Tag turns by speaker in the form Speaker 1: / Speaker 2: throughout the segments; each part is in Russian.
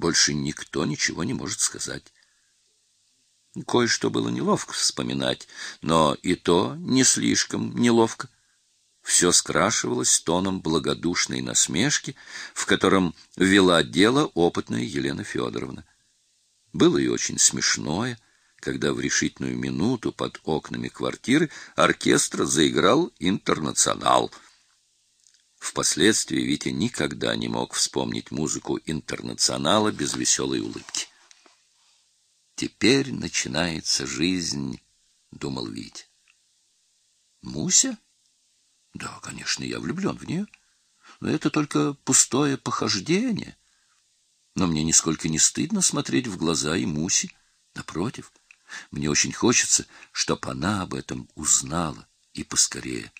Speaker 1: Больше никто ничего не может сказать. Кое-что было неловко вспоминать, но и то не слишком неловко. Все скрашивалось тоном благодушной насмешки, в котором вела дело опытная Елена Федоровна. Было и очень смешное, когда в решительную минуту под окнами квартиры оркестра заиграл «Интернационал». Впоследствии Витя никогда не мог вспомнить музыку «Интернационала» без веселой улыбки. «Теперь начинается жизнь», — думал Витя. «Муся?» «Да, конечно, я влюблен в нее, но это только пустое похождение». Но мне нисколько не стыдно смотреть в глаза и Муси. Напротив, мне очень хочется, чтобы она об этом узнала и поскорее.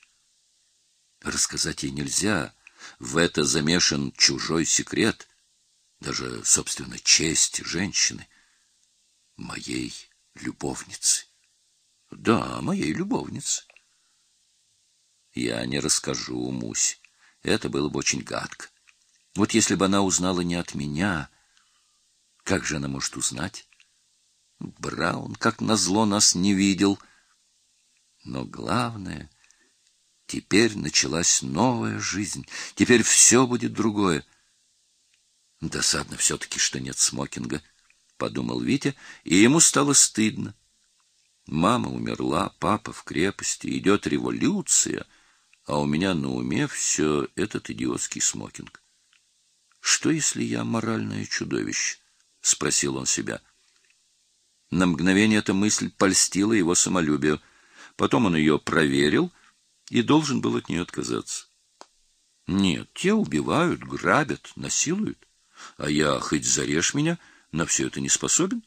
Speaker 1: Рассказать ей нельзя, в это замешан чужой секрет, даже, собственно, честь женщины, моей любовницы. Да, моей любовницы. Я не расскажу Мусе, это было бы очень гадко. Вот если бы она узнала не от меня, как же она может узнать? Браун, как назло, нас не видел. Но главное, теперь началась новая жизнь. Теперь все будет другое. Досадно все-таки, что нет смокинга, — подумал Витя, и ему стало стыдно. Мама умерла, папа в крепости, идет революция, а у меня на уме все этот идиотский смокинг. Что, если я моральное чудовище? — спросил он себя. На мгновение эта мысль польстила его самолюбию. Потом он ее проверил и должен был от нее отказаться. Нет, те убивают, грабят, насилуют. А я, хоть зарежь меня, на все это не способен.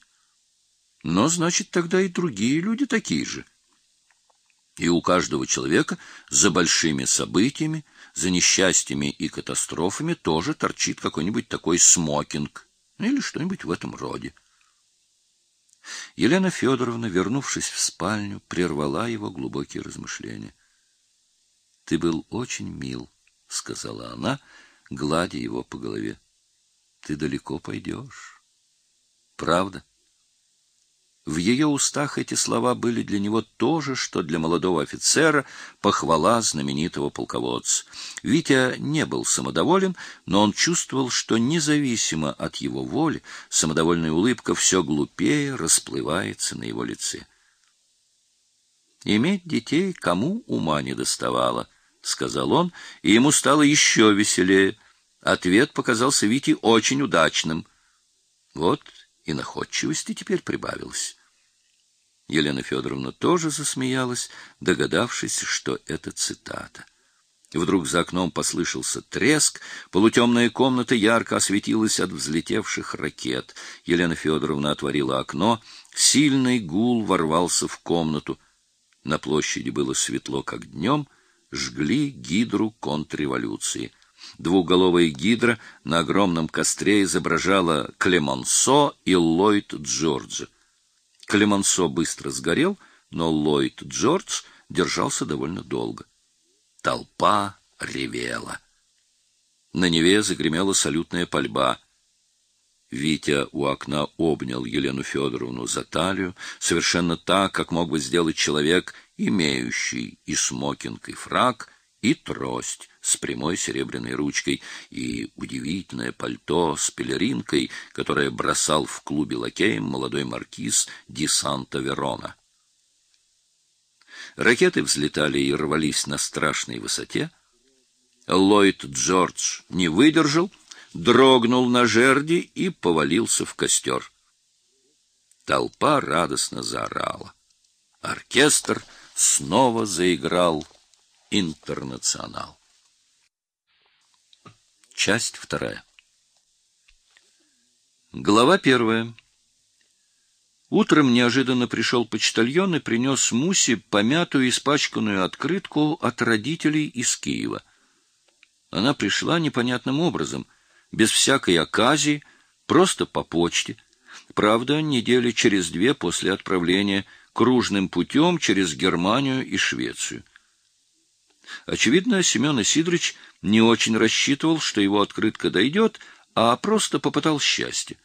Speaker 1: Но, значит, тогда и другие люди такие же. И у каждого человека за большими событиями, за несчастьями и катастрофами тоже торчит какой-нибудь такой смокинг или что-нибудь в этом роде. Елена Федоровна, вернувшись в спальню, прервала его глубокие размышления. — Ты был очень мил, — сказала она, гладя его по голове. — Ты далеко пойдешь. — Правда? — в ее устах эти слова были для него то же, что для молодого офицера похвала знаменитого полководца. Витя не был самодоволен, но он чувствовал, что независимо от его воли, самодовольная улыбка все глупее расплывается на его лице. «Иметь детей кому ума не доставало», — сказал он, и ему стало еще веселее. Ответ показался Вите очень удачным. Вот и находчивости теперь прибавилось. Елена Федоровна тоже засмеялась, догадавшись, что это цитата. Вдруг за окном послышался треск, полутемная комната ярко осветилась от взлетевших ракет. Елена Федоровна отворила окно, сильный гул ворвался в комнату. На площади было светло, как днем, жгли гидру контрреволюции. Двухголовая гидра на огромном костре изображала Клемонсо и Ллойд Джорджа. Клемансо быстро сгорел, но Ллойд Джордж держался довольно долго. Толпа ревела. На Неве загремела салютная пальба. Витя у окна обнял Елену Федоровну за талию, совершенно так, как мог бы сделать человек, имеющий и смокинг, и фрак, и трость с прямой серебряной ручкой, и удивительное пальто с пелеринкой, которое бросал в клубе лакеем молодой маркиз Ди Санта Верона. Ракеты взлетали и рвались на страшной высоте. Ллойд Джордж не выдержал, дрогнул на жерди и повалился в костер. Толпа радостно заорала. Оркестр снова заиграл «Интернационал». Часть вторая. Глава первая. Утром неожиданно пришел почтальон и принес Мусе помятую испачканную открытку от родителей из Киева. Она пришла непонятным образом, без всякой оказии, просто по почте. Правда, недели через две после отправления кружным путем через Германию и Швецию. Очевидно, Семен Исидорович не очень рассчитывал, что его открытка дойдет, а просто попытал счастье.